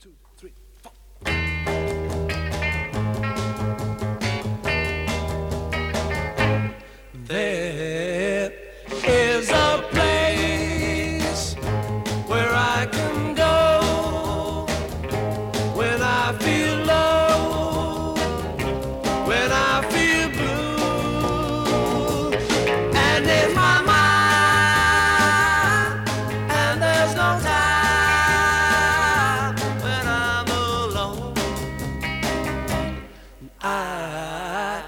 two, three, four. There is a place where I can go when I feel low, when I I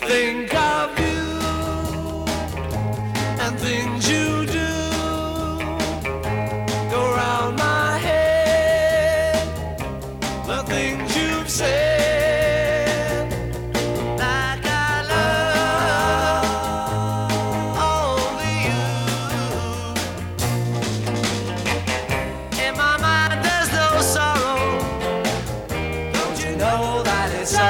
think of you and things you do go round my head. The things you've said, like love only you. In my mind, there's no sorrow. Don't you know that it's?